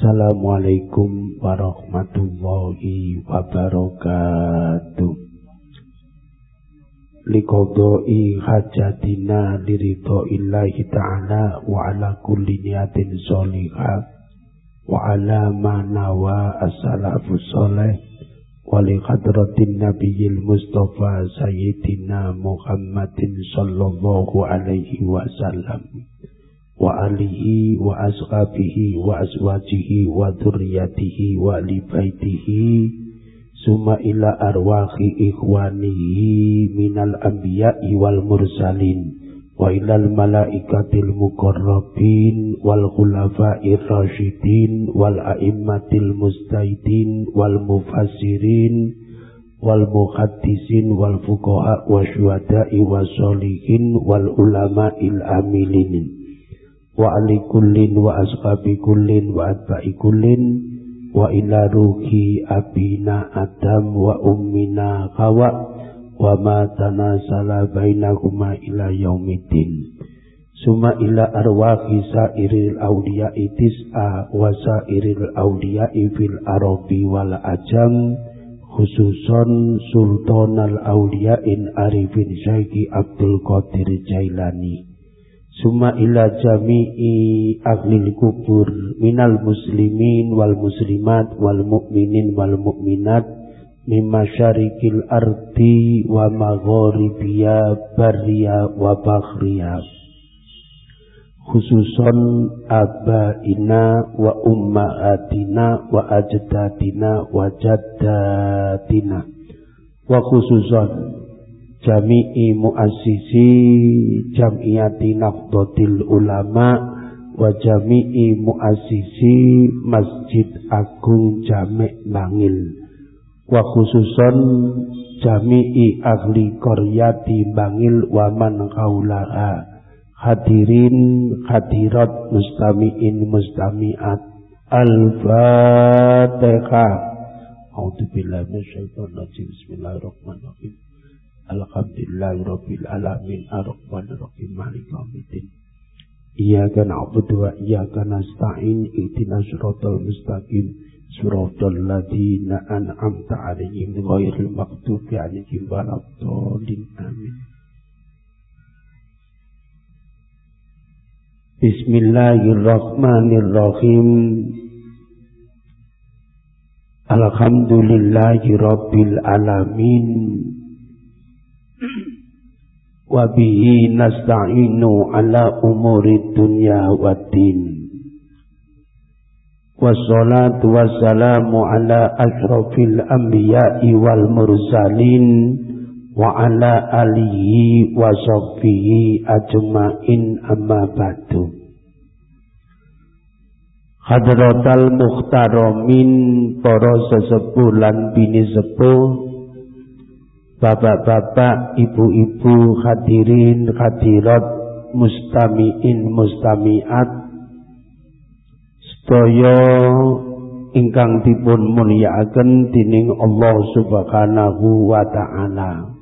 Assalamualaikum warahmatullahi wabarakatuh. Liqadai hajatina lirito illahi ta'ala wa ala kulli niyatin sholihah wa ala ma nawa as-salafu sholih wa li nabiyil mustafa sayyidina Muhammadin sallallahu alaihi wasallam wa alihi wa ashabihi wa azwajihi wa dzurriyyatihi wa li baitihi summa ila arwahi ikhwanihi minal anbiya'i wal mursalin wa ilal malaikatil muqarrabin wal khulafa'ir rasyidin wal wa ali kullin wa ashabi kullin wa atba'i kullin wa ila ruhi abina adam wa ummina hawa wa ma tanasala bainahuma ila yaumiddin. Summa ila arwahi sairil awliya'i tis'a wa sairil awliya'i fil arabi wal ajam khususon sultan al awliya'in arifin syaiki abdul qadir jailani summa ila jami'i ahlil kubur minal muslimin wal muslimat wal mu'minin wal mu'minat mimma syarikil ardi wa magharibiya barriya wa bakhriya. Khususon abaina wa ummahatina wa ajdadina wa jaddatina. Wa khususon jami'i muassisi jam'iyati nahdlatul ulama wa jami'i muassisi Masjid Agung Jamek Bangil wa khususon jami'i ahli koryati Bangil wa man kaulaha hadirin hadirat mustami'in mustami'at. Al-fatihah A'udzu billahi minasyaitonir rajim Bismillahirrahmanirrahim Alhamdulillahirabbil alamin arrahmanir rahim maliki yaumiddin. Iyyaka na'budu wa iyyaka nasta'in ihdinas siratal mustaqim siratal ladzina an'amta 'alaihim ghairil maghdubi 'alaihim waladdallin amin. Bismillahirrahmanirrahim. Alhamdulillahi rabbil alamin wa bihi nasta'inu ala umuri dunya waddin wassalatu wassalamu ala ashrafil anbiya'i wal mursalin wa ala alihi wa sahbihi ajma'in amma ba'du. Hadratal muhtaramin para sesepuh lan bini sepuh Bapak-bapak, ibu-ibu, hadirin, hadirat, mustami'in, mustami'at, sedaya ingkang dipun mulyakaken dening Allah Subhanahu wa taala.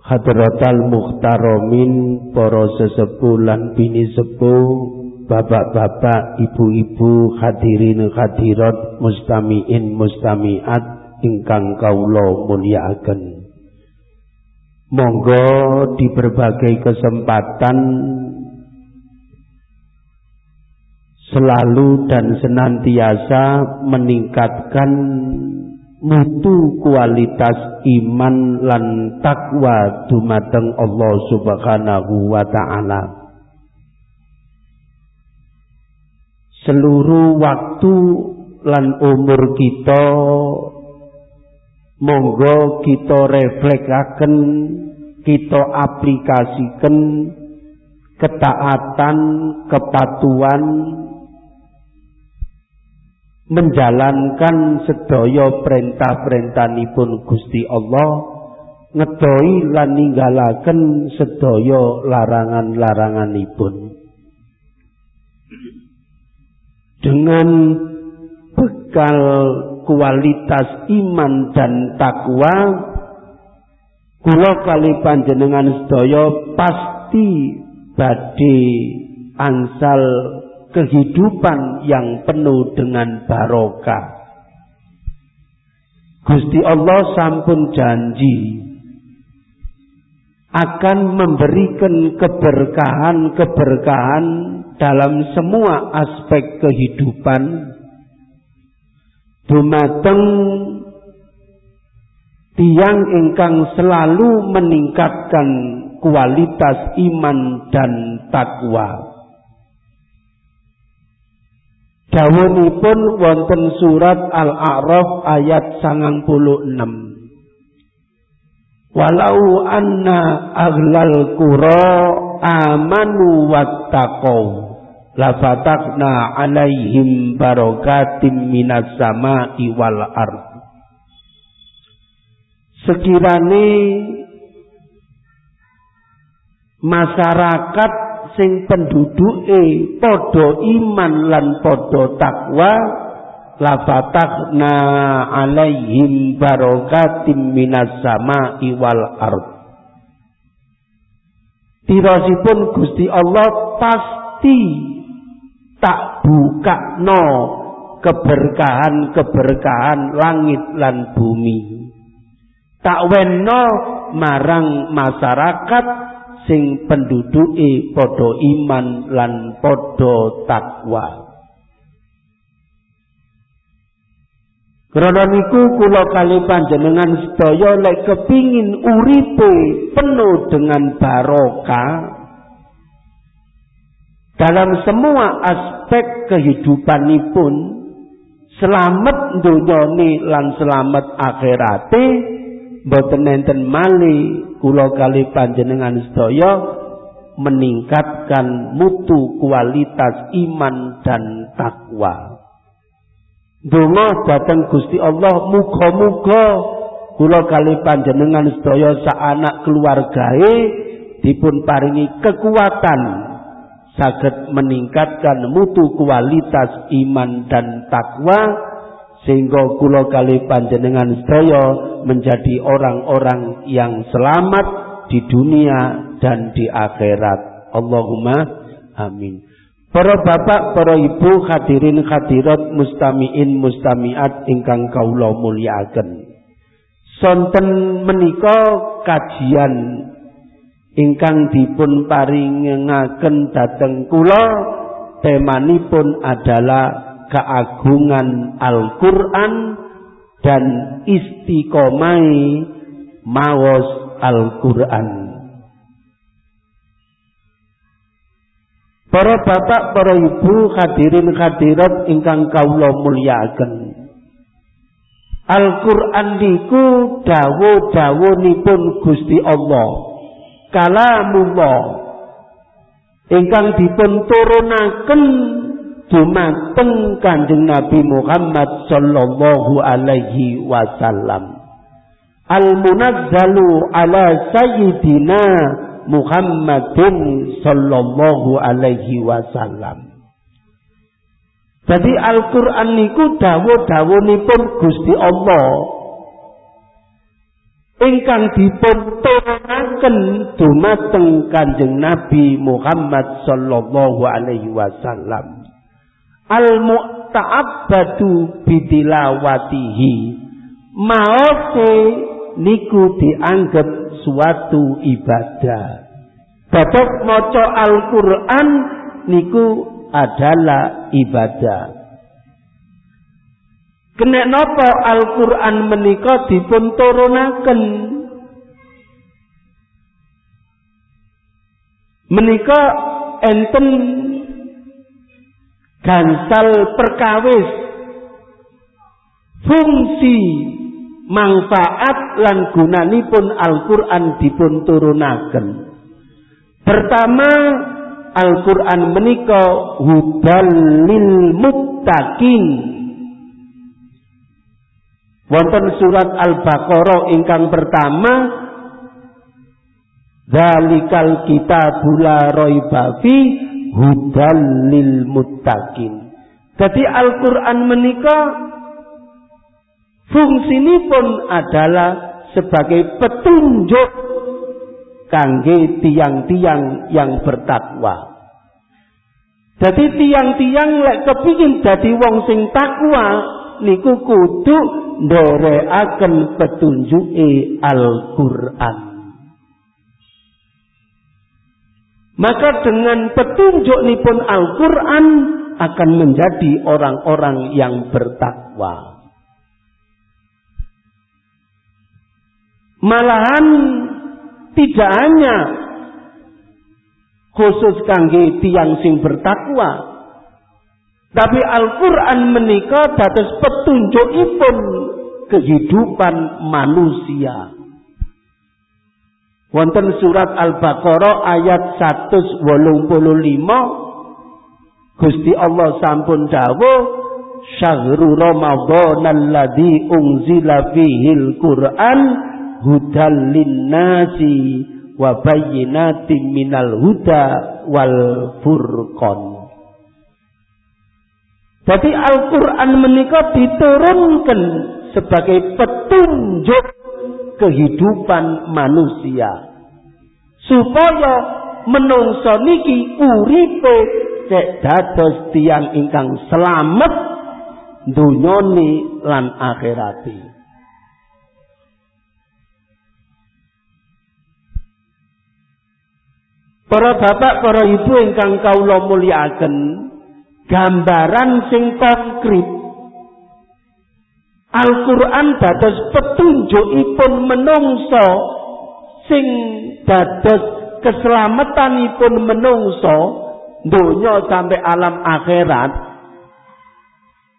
Hadratal muhtaramin para sesepuh lan bini sepuh bapak-bapak, ibu-ibu, hadirin hadirat, mustamiin mustamiat ingkang kaula mulyakaken. Monggo di berbagai kesempatan selalu dan senantiasa meningkatkan mutu kualitas iman lan takwa dumateng Allah Subhanahu wa taala. Seluruh waktu lan umur kita monggo kita reflekaken kita aplikasikan ketaatan kepatuhan menjalankan sedaya perintah-perintahipun Gusti Allah ngedoi lan ninggalaken sedaya larangan-laranganipun dengan bekal kualitas iman dan takwa kula kali panjenengan sedaya pasti badhe angsal kehidupan yang penuh dengan barokah. Gusti Allah sampun janji akan memberikan keberkahan-keberkahan dalam semua aspek kehidupan dumateng tiang ingkang selalu meningkatkan kualitas iman dan takwa. Dawunipun wonten surat Al-A'raf ayat 96. Walau anna aghlal qura amanu wattaqau lafatakna alaihim barakatim minas sama'i wal ard. Sekirane masyarakat sing penduduke padha iman lan padha takwa lafatakna alaihim barakatim minas sama'i wal ard Tirosipun Gusti Allah pasti tak buka no keberkahan-keberkahan langit lan bumi. Tak wenno marang masyarakat sing penduduke padha iman lan padha takwa. Karena niku kula kali panjenengan sedaya lek kepingin uripe penuh dengan barokah dalam semua aspek kehidupanipun selamat dunyane lan selamat akhirate boten enten mali kula kali panjenengan sedaya meningkatkan mutu kualitas iman dan takwa. Donga datang Gusti Allah muga-muga kula kali panjenengan sedaya sak anak keluargae dipun paringi kekuatan saged meningkatkan mutu kualitas iman dan takwa sehingga kula kali panjenengan sedaya menjadi orang-orang yang selamat di dunia dan di akhirat. Allahumma amin. Para bapak, para ibu, hadirin hadirat, mustamiin mustamiat ingkang kaula mulyakaken. Sonten menika kajian ingkang dipun paringaken dhateng kula temanipun adalah keagungan Al-Quran dan istiqomai mawas Al-Quran. Para bapak, para ibu, hadirin hadirat ingkang kaula mulyakaken. Al-Qur'an niku dawuh-dawuhipun Gusti Allah. Kalamullah ingkang dipun turunaken dumateng Kanjeng Nabi Muhammad sallallahu alaihi wasallam. Al-munazzalu ala sayyidina Muhammadin sallallahu alaihi wasallam. Jadi Al-Qur'an niku dawuh-dawuhipun Gusti Allah ingkang dipun turunaken dumateng Kanjeng Nabi Muhammad sallallahu alaihi wasallam. Al mu'ta'abbadu bitilawatihi. Maose niku dianggap suatu ibadah. Bapak maca Al-Qur'an niku adalah ibadah Kena napa Al-Qur'an menika dipun turunaken Menika enten gansal perkawis. Fungsi manfaat lan gunanipun Al-Qur'an dipun turunaken pertama Al-Qur'an menika hudal lil muttaqin wonten surat Al-Baqarah ingkang pertama Zalikal la raiba hudal lil muttaqin. Jadi Al-Qur'an menika pun adalah sebagai petunjuk kangge tiang-tiang yang bertakwa. Jadi tiang-tiang lek kepingin dadi wong sing takwa niku kudu nderekaken petunjuke Al-Qur'an. Maka dengan petunjuk nipun Al-Quran akan menjadi orang-orang yang bertakwa. Malahan tidak hanya khusus kangge tiang sing bertakwa, tapi Al-Quran menikah dados petunjukipun kehidupan manusia. Wonten surat Al-Baqarah ayat 185 Gusti Allah sampun dawuh Syahrul Ramadan alladzi unzila fihil Qur'an hudal linnasi wa bayyinatin minal huda wal furqan. Jadi Al-Quran menikah diturunkan sebagai petunjuk kehidupan manusia. Supaya menungso niki uripe cek dados tiang ingkang selamat dunyoni lan akhirati. Para bapak, para ibu ingkang kaula mulyakaken, gambaran sing konkret Al-Quran dados petunjukipun menungso sing dados keselamatanipun menungso donya sampai alam akhirat.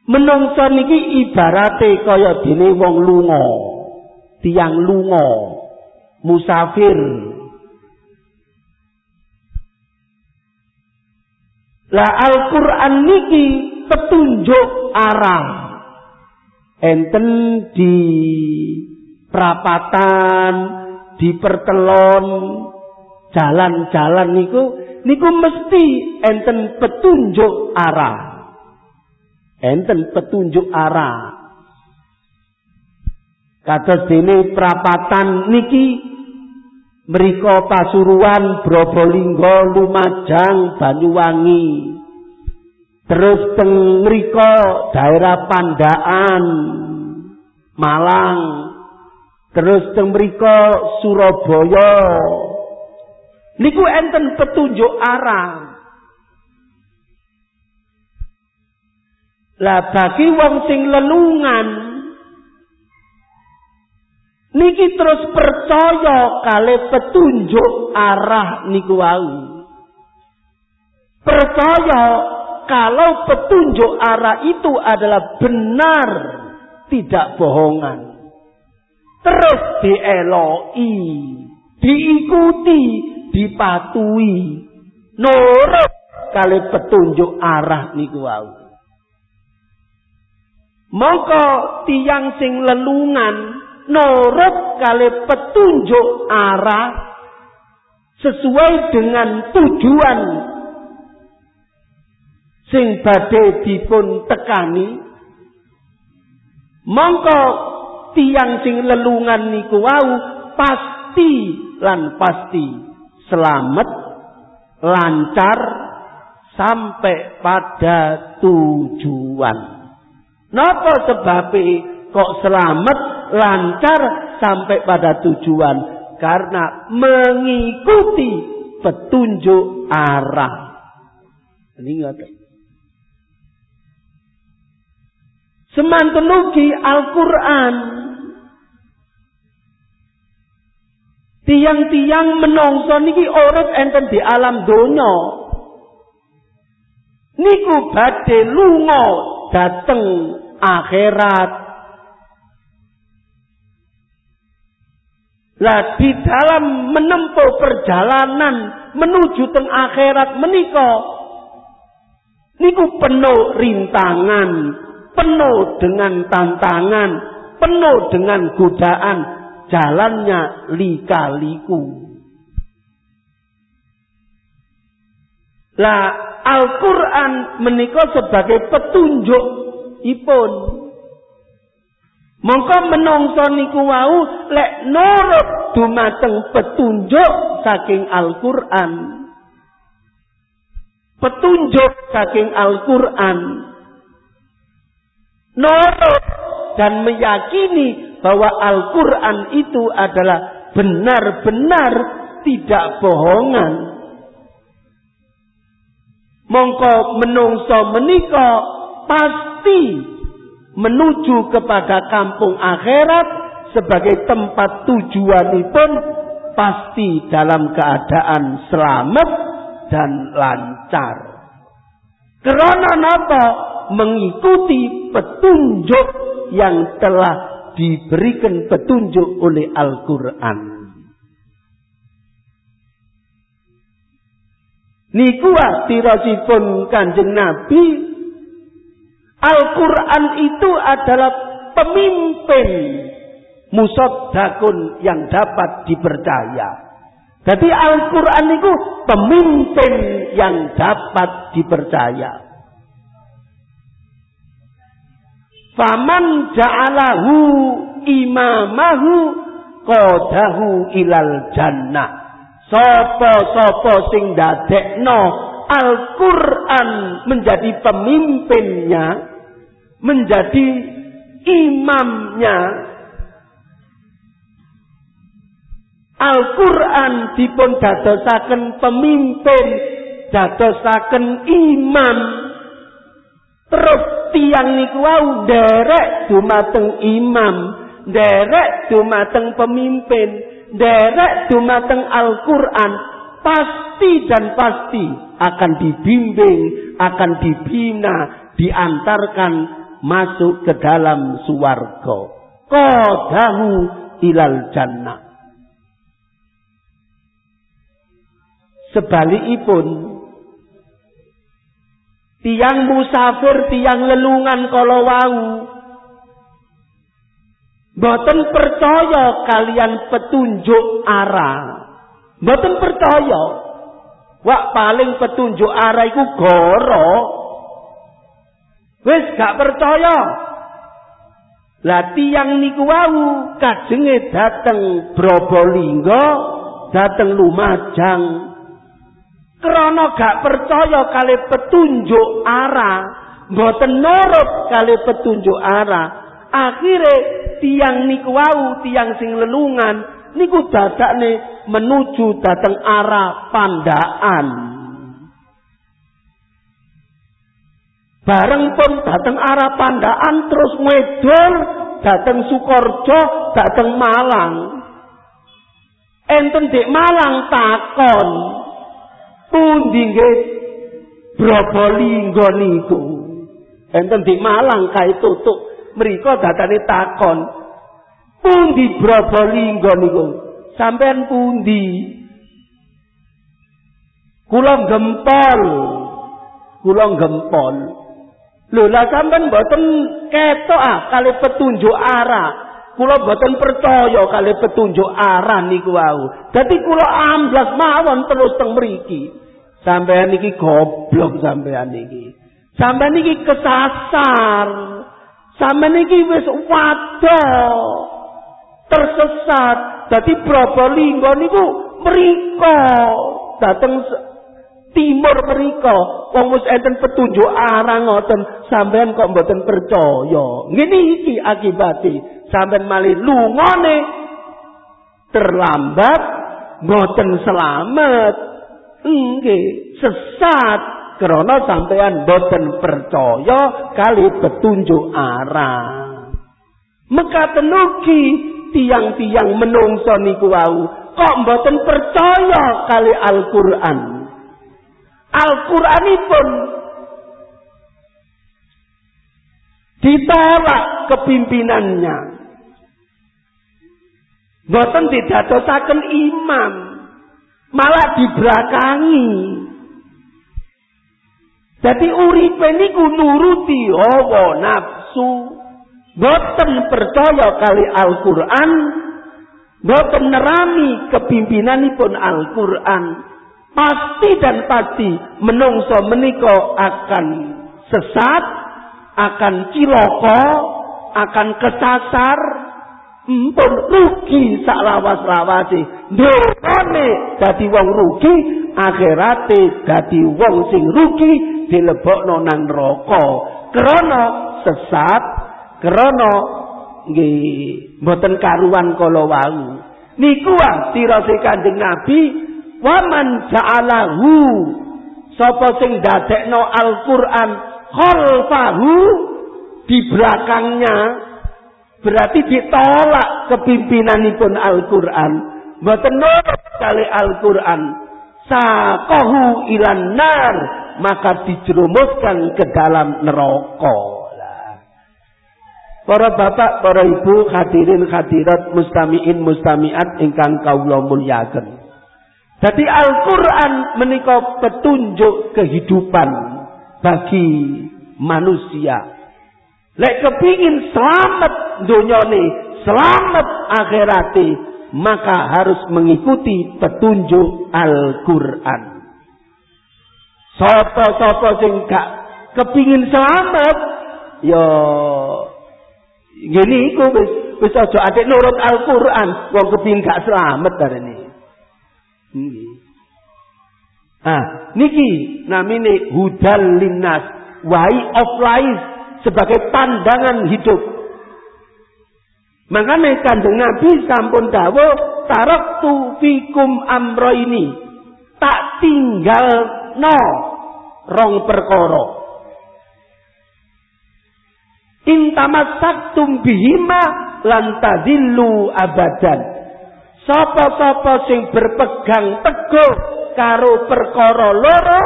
Menungso niki ibarate kaya dene wong lunga tiang lunga musafir lah Al-Quran niki petunjuk arah enten di perapatan, di pertelon, jalan-jalan niku niku mesti enten petunjuk arah. Enten petunjuk arah. Kata dene perapatan niki mereka Pasuruan, Probolinggo, Lumajang, Banyuwangi, Terus teng daerah Pandaan, Malang. Terus teng Surabaya. Niku enten petunjuk arah. Lah bagi wong sing lelungan niki terus percaya kali petunjuk arah niku wau. Percaya kalau petunjuk arah itu adalah benar, tidak bohongan. Terus dieloi, diikuti, dipatuhi, nurut kali petunjuk arah niku wau. Mongko tiang sing lelungan nurut kali petunjuk arah sesuai dengan tujuan. Sing badhe dipun tekani. Mongko tiang sing lelungan niku wau pasti lan pasti selamat lancar sampai pada tujuan. Napa sebabe kok selamat lancar sampai pada tujuan karena mengikuti petunjuk arah ini ngerti Semantun ugi Al-Quran. Tiang-tiang menongso niki urip enten di alam donya. Niku badhe lunga dateng akhirat. Lah di dalam menempuh perjalanan menuju teng akhirat menika niku penuh rintangan, penuh dengan tantangan, penuh dengan godaan, jalannya lika-liku. Lah Al-Quran menikah sebagai petunjuk ipun. Mongko menungso niku wau lek nurut dumateng petunjuk saking Al-Qur'an. petunjuk saking Al-Qur'an nurut dan meyakini bahwa Al-Qur'an itu adalah benar-benar tidak bohongan mongko menungso menika pasti menuju kepada kampung akhirat sebagai tempat tujuanipun pasti dalam keadaan selamat dan lancar. Karena apa? Mengikuti petunjuk yang telah diberikan petunjuk oleh Al-Quran. Niku tirosipun kanjeng Nabi Al-Quran itu adalah pemimpin musaddaqun yang dapat dipercaya. Jadi Al-Quran itu pemimpin yang dapat dipercaya. Faman ja'alahu imamahu qadahu ilal jannah. Sopo-sopo sing dadekno Al-Quran menjadi pemimpinnya, menjadi imamnya, Al-Quran dipun dadosaken pemimpin, dadosaken imam. Terus tiang niku wau derek dumateng imam, derek dumateng pemimpin, derek dumateng Al-Quran, pasti dan pasti akan dibimbing, akan dibina, diantarkan masuk ke dalam suwargo. Kodahu ilal jannah. Sebalikipun tiang musafir, tiang lelungan kalau wau Boten percaya kalian petunjuk arah. Boten percaya. Wak paling petunjuk arah iku goro. Wis gak percaya. Lah tiang niku wau kajenge dateng Probolinggo, dateng Lumajang, Krana gak percaya kali petunjuk arah, mboten nurut kali petunjuk arah. Akhire tiang niku wau, tiang sing lelungan niku dadakne menuju dateng arah pandaan. Bareng pun dateng arah pandaan terus ngedol dateng Sukorjo, dateng Malang. Enten di Malang takon, Pundi nggih Probolinggo niku. Enten di Malang kae tutuk. Mriko datane takon. Pundi Probolinggo niku? Sampean pundi? Kula gempol. Kula gempol. Lho lah sampean mboten ketok ah kali petunjuk arah. kula boten percaya kali petunjuk arah niku wau. Dadi kula amblas mawon terus teng mriki. Sampeyan iki goblok sampeyan iki. Sampeyan iki kesasar. Sampeyan iki wis wadah. Tersesat. Dadi Probolinggo niku mriko. Dateng timur mriko. Wong wis enten petunjuk arah ngoten. Sampeyan kok mboten percaya. Ngene iki akibate. sampai malih lungone terlambat boten selamat nggih sesat karena sampean boten percaya kali petunjuk arah mekaten ugi tiang-tiang menungso niku wau kok boten percaya kali Al-Qur'an Al-Qur'anipun ditolak kepimpinannya Boten didatosaken imam, malah dibelakangi. Jadi uripe niku nuruti hawa nafsu. Boten percaya kali Al-Qur'an, boten nerami kepimpinan pun Al-Qur'an. Pasti dan pasti menungso meniko akan sesat, akan ciloko, akan kesasar, Mpun rugi sak lawas-lawase. Ndokane dadi wong rugi, akhirate dadi wong sing rugi dilebokno nang neraka krana sesat krana nggih mboten karuan kala wau. Niku tirase Kanjeng Nabi waman ja'alahu sapa sing dadekno Al-Qur'an khalfahu di belakangnya. Berarti ditolak kepimpinanipun Al-Qur'an. Mboten nurut kali Al-Qur'an. Saqahu ilan nar maka dijerumuskan ke dalam neraka Para bapak, para ibu, hadirin hadirat, mustamiin mustamiat ingkang kaula mulyaken. Jadi Al-Quran menikah petunjuk kehidupan bagi manusia. Lek kepingin selamat dunyane, selamat akhirati, maka harus mengikuti petunjuk Al-Quran. Sopo-sopo sing kepingin selamat, ya gini iku wis wis aja atik nurut Al-Qur'an wong kepingin gak selamat darene. Nggih. Ah, niki namine hudal linnas, way of life sebagai pandangan hidup. Makanya kanjeng Nabi sampun dawuh taraktu fikum amro ini tak tinggal no rong perkara. Intamasaktum bihima lantadillu abadan. Sapa-sapa sing berpegang teguh karo perkara loro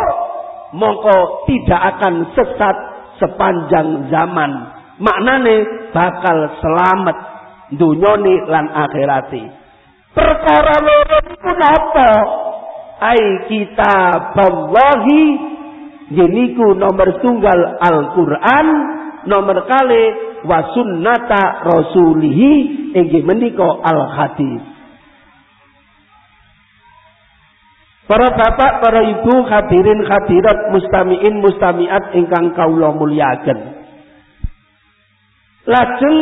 mongko tidak akan sesat sepanjang zaman. Maknane bakal selamat dunyane lan akhirati. Perkara loro iku napa? Ai kitaballahi yeniku nomor tunggal Al-Qur'an nomor kali wasunnata rasulihi inggih menika al hadis Para bapak, para ibu, hadirin hadirat, mustamiin mustamiat ingkang kaula muliaken. Lajeng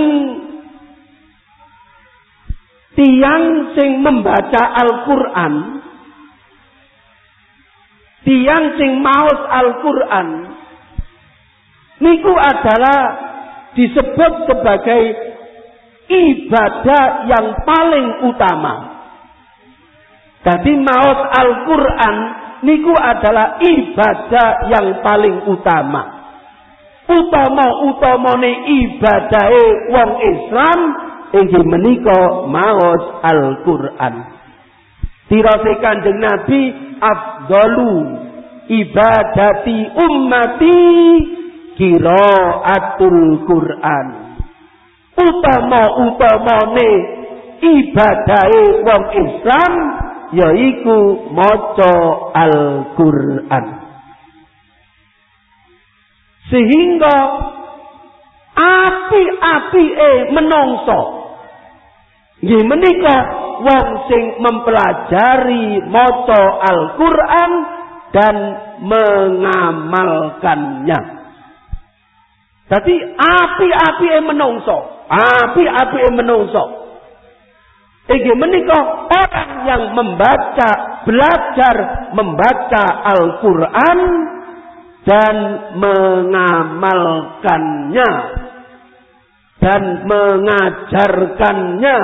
tiang sing membaca Al-Qur'an tiang sing maos Al-Qur'an niku adalah disebut sebagai ibadah yang paling utama. Jadi maut Al-Quran niku adalah ibadah yang paling utama. Utama-utamane ibadahe wong Islam inggih menika maos Al-Quran. Tirase Kanjeng Nabi afdalu ibadati ummati qiraatul Quran. Utama-utamane ibadahe wong Islam yaiku maca Al-Qur'an. Sehingga api-apike menungso nggih menika wong sing mempelajari maca Al-Qur'an dan mengamalkannya. Jadi api-api yang menungso, api-api yang menungso. Menikah orang yang membaca, belajar membaca Al-Quran dan mengamalkannya dan mengajarkannya.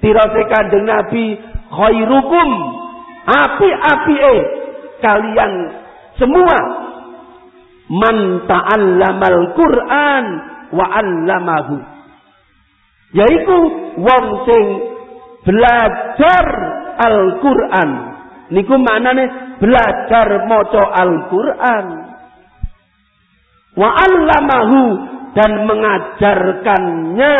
Tirase kanjeng Nabi khairukum api-api eh kalian semua man ta'allamal Qur'an wa 'allamahu. Yaiku wong sing belajar Al-Qur'an. Niku maknane belajar maca Al-Qur'an. Wa 'allamahu dan mengajarkannya.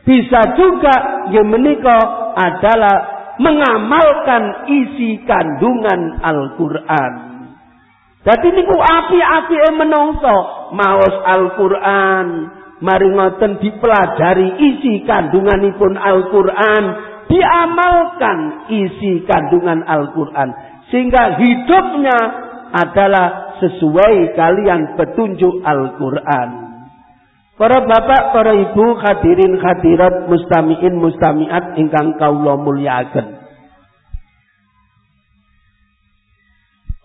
Bisa juga yang menikah adalah mengamalkan isi kandungan Al-Qur'an. Jadi niku api-api menungso maos Al-Qur'an, mari ngoten dipelajari isi kandunganipun Al-Qur'an, diamalkan isi kandungan Al-Qur'an sehingga hidupnya adalah sesuai kalian petunjuk Al-Qur'an. Para bapak, para ibu, hadirin hadirat, mustamiin mustamiat ingkang kaula mulyaken.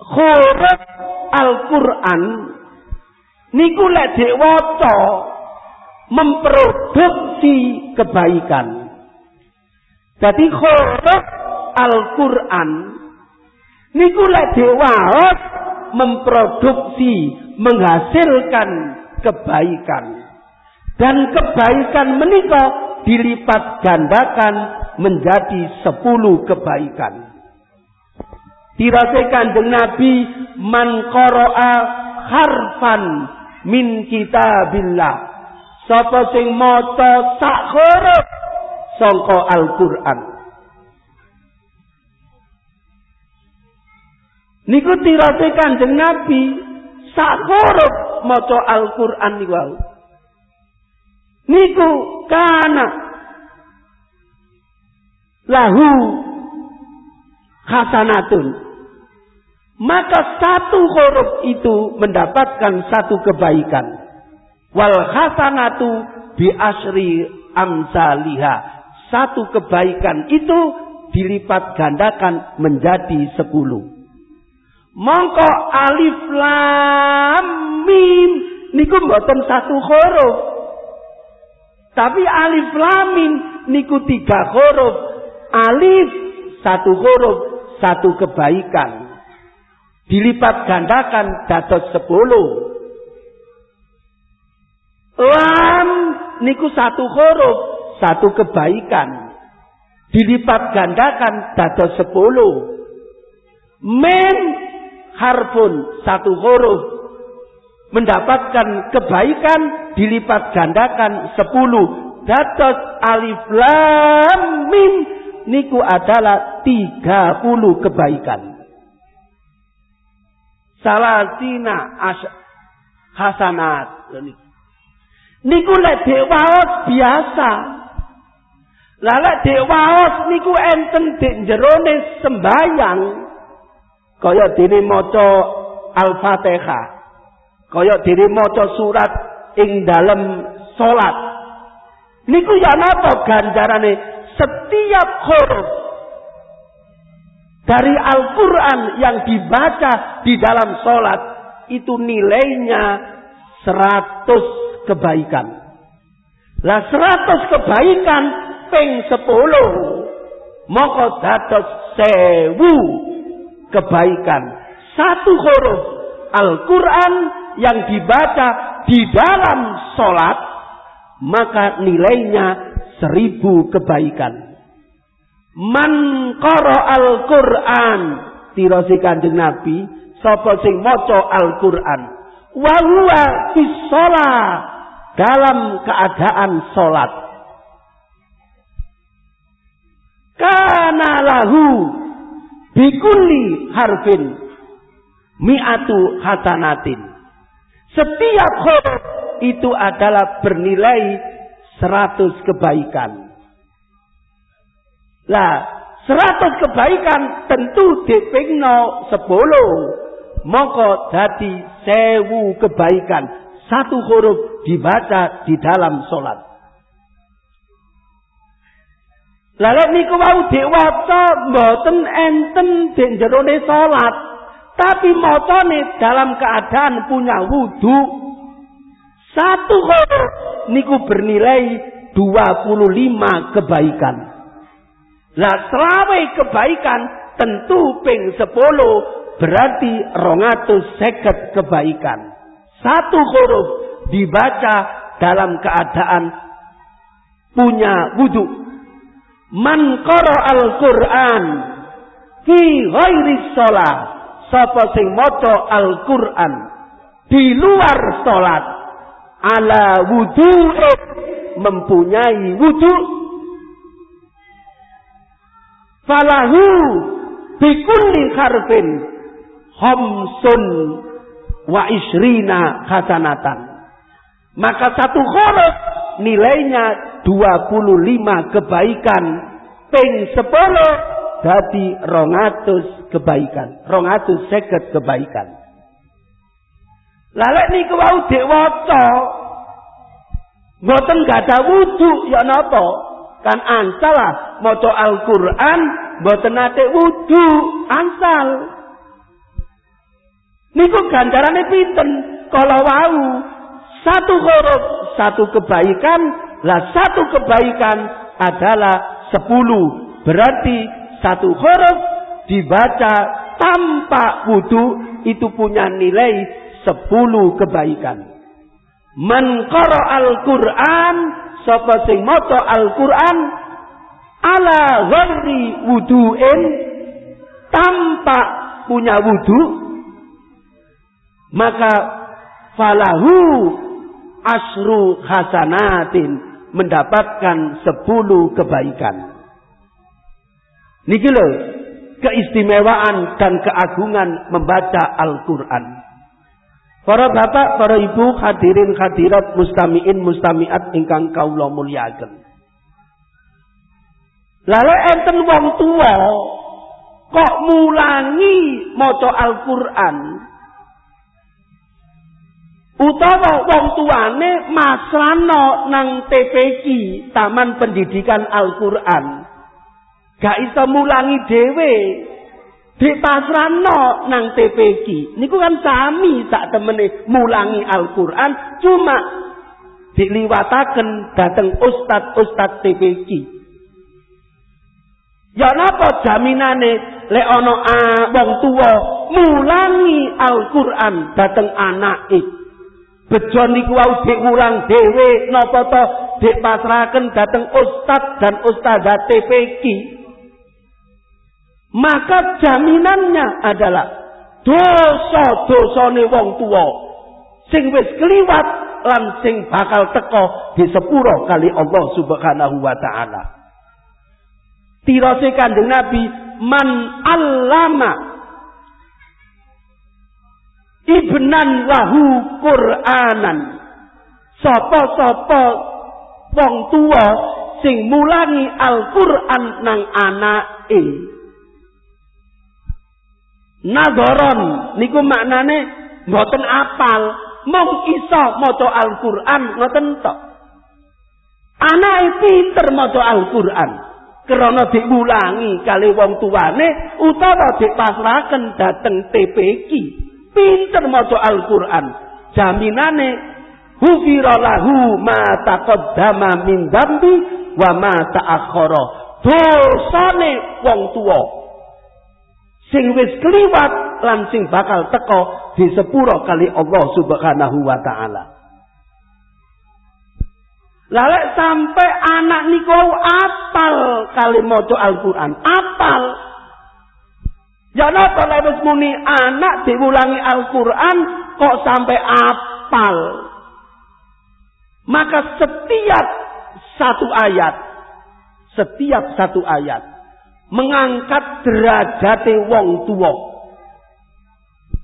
huruf Al-Qur'an niku lek diwaca memproduksi kebaikan. Jadi huruf Al-Qur'an niku lek diwaos memproduksi menghasilkan kebaikan. Dan kebaikan menikah dilipat gandakan menjadi sepuluh kebaikan. Dirasikan dengan Nabi man qara'a harfan min kitabillah. Sapa sing maca sak huruf sangka Al-Qur'an. Niku dirasikan dengan Nabi sak huruf maca Al-Qur'an niku. Niku kana lahu hasanatun maka satu huruf itu mendapatkan satu kebaikan. Wal hasanatu bi asri amsaliha. Satu kebaikan itu dilipat gandakan menjadi sepuluh. Mongko alif lam mim niku mboten satu huruf. Tapi alif lam mim niku tiga huruf. Alif satu huruf, satu kebaikan dilipat gandakan dados sepuluh. Lam niku satu huruf, satu kebaikan. Dilipat gandakan dados sepuluh. Men harfun satu huruf mendapatkan kebaikan dilipat gandakan sepuluh. Dados alif lam mim niku adalah tiga puluh kebaikan salasina as hasanat. Niku lek dewaos biasa. Lah lek dewaos niku enten dek jerone sembayang. Kaya dene maca Al-Fatihah. Kaya dene maca surat ing dalem salat. Niku ya napa ganjarane setiap huruf dari Al-Quran yang dibaca di dalam sholat itu nilainya seratus kebaikan. Lah seratus kebaikan peng sepuluh. Moko dados sewu kebaikan. Satu huruf Al-Quran yang dibaca di dalam sholat maka nilainya seribu kebaikan. Man qara al-Qur'an. Tirasi Kanjeng Nabi? Sapa sing maca Al-Qur'an? Wa huwa dalam keadaan salat kana lahu bikulli harfin mi'atu hasanatin. Setiap huruf itu adalah bernilai seratus kebaikan lah, seratus kebaikan tentu dipingno sepuluh. Moko dadi sewu kebaikan. Satu huruf dibaca di dalam sholat. Lalu niku wau diwaca mboten enten den jerone salat, tapi macane dalam keadaan punya wudhu. Satu huruf niku bernilai 25 kebaikan. Lah selawe kebaikan tentu ping sepuluh berarti rongatus seket kebaikan. Satu huruf dibaca dalam keadaan punya wudhu. Man al-Qur'an fi ghairi sholat. Sapa sing maca Al-Qur'an di luar sholat ala wudhu mempunyai wudhu falahu bikulli harfin homsun wa isrina hasanatan. Maka satu huruf nilainya 25 kebaikan. Ping 10 dadi rongatus kebaikan. Rongatus seket kebaikan. Lalek niku wau dek waca. Mboten gak ada wudhu ya napa? Kan ansalah maca Al-Qur'an mboten nate wudu, ansal. Niku ganjarane pinten? Kalau wau satu huruf satu kebaikan, lah satu kebaikan adalah sepuluh. Berarti satu huruf dibaca tanpa wudhu itu punya nilai sepuluh kebaikan. Man al-Qur'an sapa sing maca Al-Qur'an ala ghairi wudu'in tanpa punya wudu maka falahu asru hasanatin mendapatkan sepuluh kebaikan. Niki lho keistimewaan dan keagungan membaca Al-Qur'an. Para bapak, para ibu, hadirin hadirat, mustamiin mustamiat ingkang kaula mulyakaken. Lalu enten wong tua kok mulangi maca Al-Qur'an. Utawa wong tuane masrano nang TPQ, Taman Pendidikan Al-Qur'an. Gak iso mulangi dhewe, dipasrano nang TPQ. Niku kan sami sak temene mulangi Al-Qur'an cuma diliwataken dateng ustad-ustad TPQ. Ya napa jaminane lek ana wong tuwa mulangi Al-Qur'an dateng anake. Bejo niku wau dik ulang dhewe napa to dik pasrahaken dateng ustad dan ustadzah TPQ maka jaminannya adalah dosa-dosane wong tua sing wis kliwat lan sing bakal teko di sepuro kali Allah Subhanahu wa taala. Tirose Kanjeng Nabi man allama ibnan lahu Qur'anan. Sapa-sapa wong tua sing mulangi Al-Qur'an nang anake Nadoron niku maknane mboten apal, mung iso maca Al-Qur'an ngoten tok. Anake pinter maca Al-Qur'an. Krana diulangi kali wong tuane utawa dipasrahaken dateng TPQ. Pinter maca Al-Qur'an. Jaminane hufira lahu ma taqaddama min dambi wa ma ta'akhkhara. Dosane wong tuwa sing wis kliwat lan sing bakal teko di sepuro kali Allah Subhanahu wa taala. Lalek sampai anak niku apal kali maca Al-Qur'an, apal. Ya napa lek muni anak diulangi Al-Qur'an kok sampai apal. Maka setiap satu ayat, setiap satu ayat mengangkat derajat wong tua.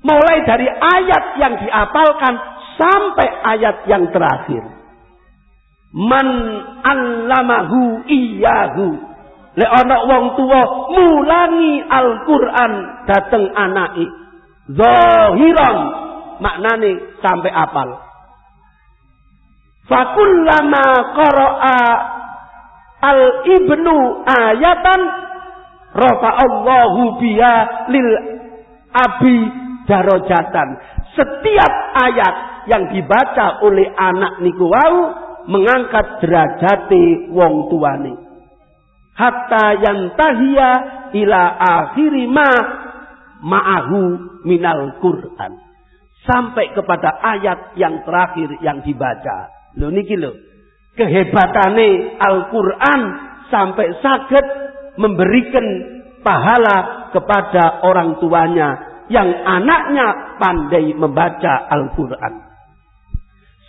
Mulai dari ayat yang diapalkan sampai ayat yang terakhir. Man allamahu iyahu. Le ana wong tua mulangi Al-Qur'an dateng anake. Zahiran maknane sampai apal. Fakullama qara'a al-ibnu ayatan Rafa Allahu biha lil abi darajatan. Setiap ayat yang dibaca oleh anak niku wau mengangkat derajate wong tuane. Hatta yang tahia ila akhiri ma ma'ahu minal Qur'an. Sampai kepada ayat yang terakhir yang dibaca. Lho niki lho. Kehebatane Al-Qur'an sampai sakit memberikan pahala kepada orang tuanya yang anaknya pandai membaca Al-Qur'an.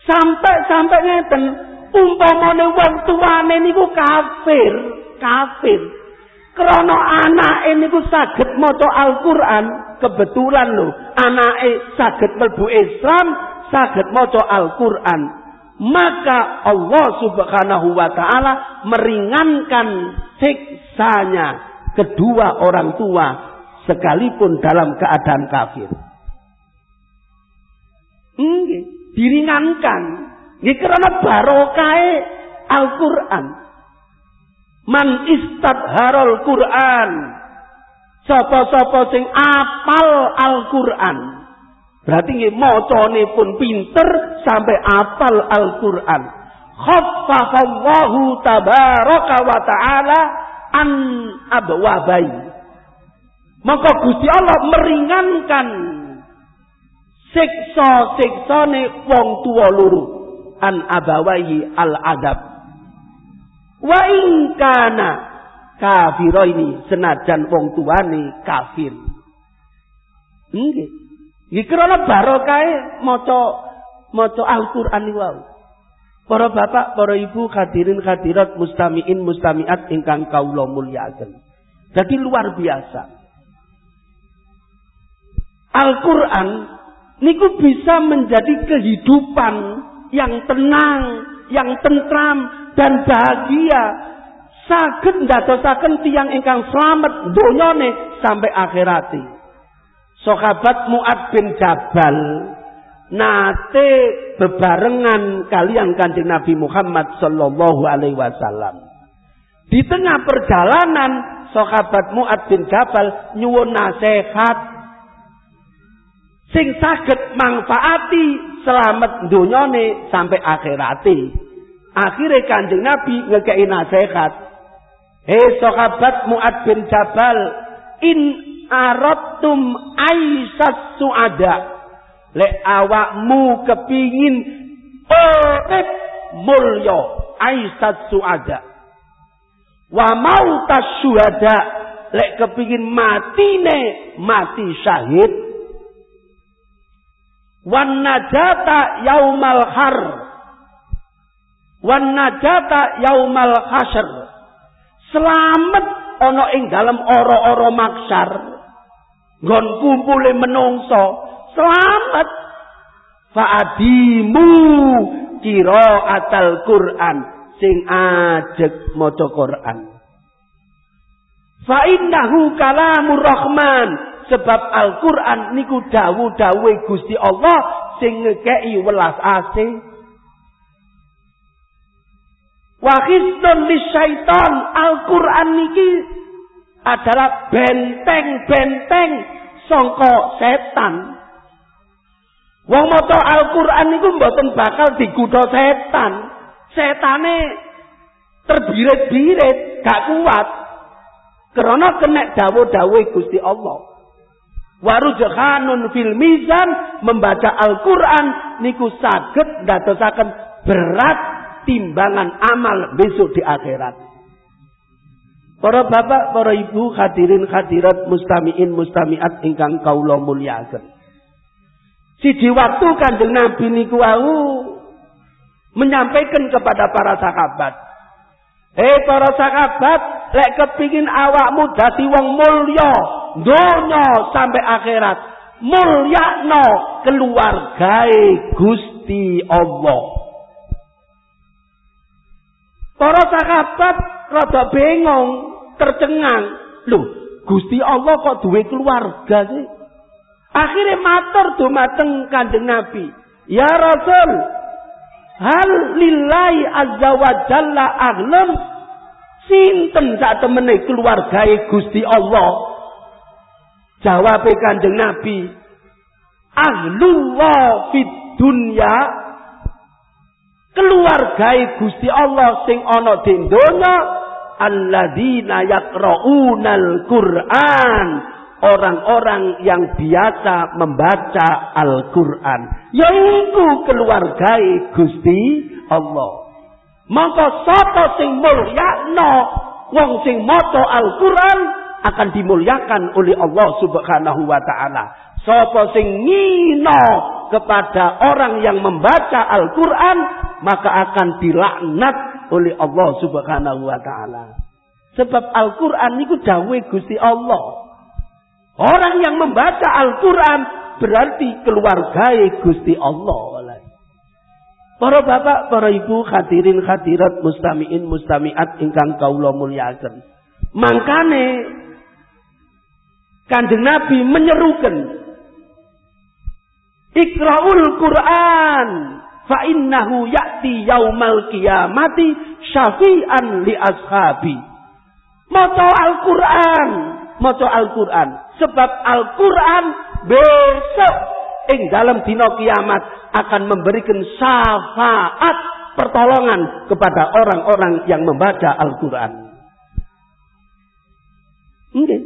Sampai-sampai ngeten umpamane wong tuane niku kafir, kafir. Krana anake niku saged maca Al-Qur'an, kebetulan lho, anake saged mlebu Islam, saged maca Al-Qur'an maka Allah Subhanahu wa taala meringankan siksanya kedua orang tua sekalipun dalam keadaan kafir. Nggih, diringankan. Nggih karena barokah Al-Qur'an. Man istadharul Qur'an. Sapa-sapa sing apal Al-Qur'an. Berarti nggih macane pun pinter sampai apal Al-Qur'an. Khaffafallahu tabaraka wa ta'ala an abwabai. Maka Gusti Allah meringankan siksa-siksane wong tuwa loro an abawaihi al adab. Wa in kana kafiraini senajan wong tuane kafir. Nggih. Iki krana barokah maca maca Al-Qur'an wau. Para bapak, para ibu, hadirin hadirat, mustamiin mustamiat ingkang kaula mulyakaken. Jadi luar biasa. Al-Qur'an niku bisa menjadi kehidupan yang tenang, yang tentram dan bahagia. Saged ndadosaken tiyang ingkang slamet donyane sampai akhirati. Sahabat Mu'ad bin Jabal nate bebarengan kalian kanjeng Nabi Muhammad sallallahu alaihi wasallam. Di tengah perjalanan sahabat Mu'ad bin Jabal nyuwun nasihat sing saged manfaati selamat dunyane sampai akhirati. Akhirnya kanjeng Nabi ngekei nasihat. Hei sahabat Mu'ad bin Jabal, in aradtum aisas suada lek awakmu kepingin urip mulya aisas suada. Wa mautas syuhada lek kepingin matine mati syahid. Wan najata yaumal har. Wan najata yaumal hasyr selamat ana ing dalam ora-ora maksar. Gon kumpule menungso selamat. Faadimu kira atal Quran. Sing ajek maca Quran. Fa innahu kalamur rahman. Sebab Al-Qur'an niku dawuh-dawuhe Gusti Allah sing ngekeki welas asih. Wa khistun lisyaitan. Al-Qur'an niki adalah benteng-benteng songko setan. Wong maca Al-Qur'an niku mboten bakal digudha setan. Setane terbirit-birit, gak kuat. Karena kena dawuh-dawuh Gusti Allah. Warujhanun fil mizan membaca Al-Qur'an niku saged ndadosaken berat timbangan amal besok di akhirat. Para bapak, para ibu, hadirin hadirat, mustamiin mustamiat ingkang kaula mulyakaken. Siji waktu Kanjeng Nabi niku wau menyampaikan kepada para sahabat. Eh para sahabat, lek kepingin awakmu dadi wong mulya, donya sampai akhirat. Mulyakno keluargae Gusti Allah. Para sahabat rada bengong tercengang. Loh, Gusti Allah kok duwe keluarga sih? Akhirnya matur dumateng Kanjeng Nabi. Ya Rasul, hal lillahi azza wa jalla aglam sinten sak temene keluargae Gusti Allah? Jawab Kanjeng Nabi, ahlullah fid dunya keluargae Gusti Allah sing ana di donya alladzina yaqra'unal Qur'an orang-orang yang biasa membaca Al-Qur'an yaitu keluargai Gusti Allah maka sapa sing mulyakno wong sing maca Al-Qur'an akan dimuliakan oleh Allah Subhanahu wa taala sapa sing ngino kepada orang yang membaca Al-Qur'an maka akan dilaknat oleh Allah Subhanahu wa taala. Sebab Al-Qur'an itu dawuh Gusti Allah. Orang yang membaca Al-Qur'an berarti keluarga Gusti Allah. Para bapak, para ibu, hadirin hadirat, mustamiin mustamiat ingkang kaula mulyakaken. Mangkane Kanjeng Nabi menyerukan Ikraul Quran fa innahu ya'ti yaumal qiyamati syafi'an li ashabi. Maca Al-Qur'an, maca Al-Qur'an. Sebab Al-Qur'an besok ing dalam dina kiamat akan memberikan syafaat pertolongan kepada orang-orang yang membaca Al-Qur'an. Nggih.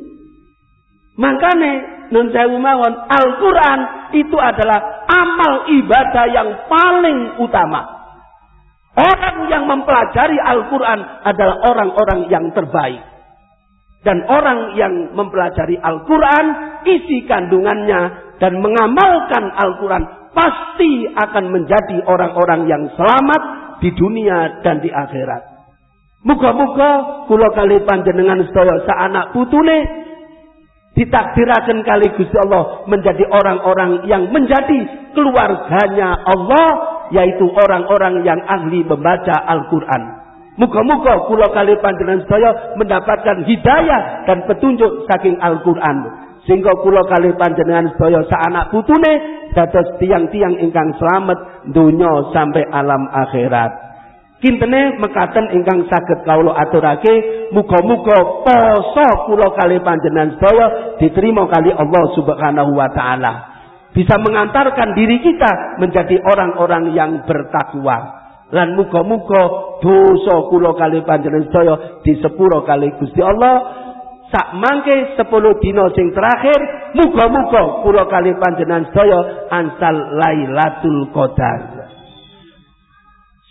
Makane nun sewu mawon Al-Qur'an itu adalah amal ibadah yang paling utama. Orang yang mempelajari Al-Quran adalah orang-orang yang terbaik. Dan orang yang mempelajari Al-Quran, isi kandungannya, dan mengamalkan Al-Quran, pasti akan menjadi orang-orang yang selamat di dunia dan di akhirat. Muga-muga kula kali panjenengan sedaya anak putune ditakdirakan kali Gusti Allah menjadi orang-orang yang menjadi keluarganya Allah yaitu orang-orang yang ahli membaca Al-Qur'an. Muga-muga kula kali panjenengan sedaya mendapatkan hidayah dan petunjuk saking Al-Qur'an. Sehingga kula kali panjenengan sedaya anak putune dados tiang-tiang ingkang selamat dunia sampai alam akhirat. Kintene mekaten ingkang saged kawula aturake muga-muga poso kula kali panjenengan sedaya diterima kali Allah Subhanahu wa taala. Bisa mengantarkan diri kita menjadi orang-orang yang bertakwa. Lan muga-muga dosa kula kali panjenengan sedaya disepuro kali Gusti Allah sak mangke 10 dina sing terakhir muga-muga kula kali panjenengan sedaya ansal Lailatul Qadar.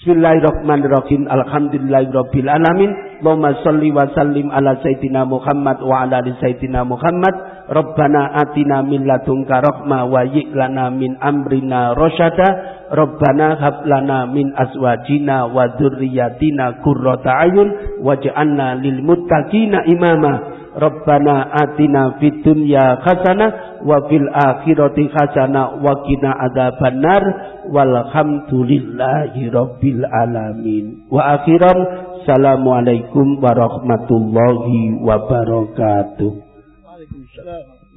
Bismillahirrahmanirrahim. Alhamdulillahirabbil alamin. Allahumma shalli wa sallim ala sayyidina Muhammad wa ala ali sayyidina Muhammad. Rabbana atina min ladunka rahmah wa lana min amrina rasyada. Rabbana hab lana min azwajina wa dzurriyyatina qurrata ayun waj'alna lil muttaqina imama. Rabbana atina fid dunya hasanah wa fil akhirati hasanah wa qina adzabannar walhamdulillahi rabbil alamin. Wa akhiran assalamualaikum warahmatullahi wabarakatuh.